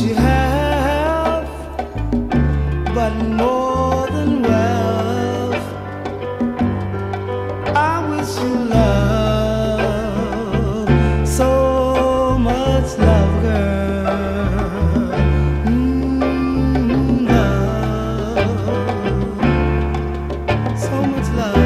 you have, but more than wealth. I wish you love, so much love, girl. Mm, love. So much love.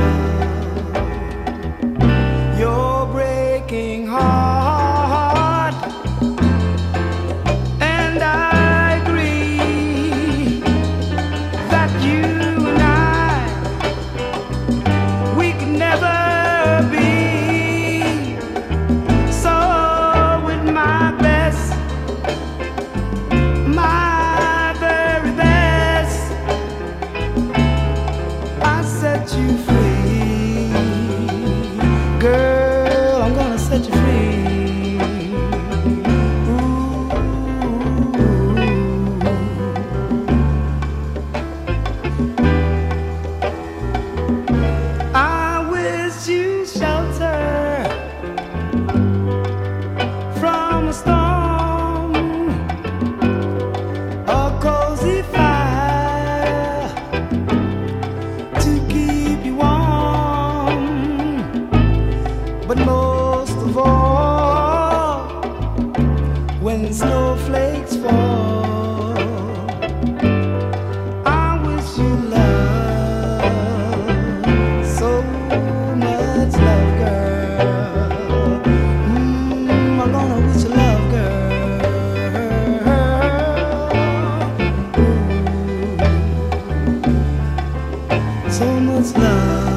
Snowflakes fall, I wish you love, so much love, girl. Mm, I'm gonna wish you love, girl. So much love.